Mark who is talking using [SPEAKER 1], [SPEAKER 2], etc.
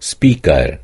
[SPEAKER 1] speaker.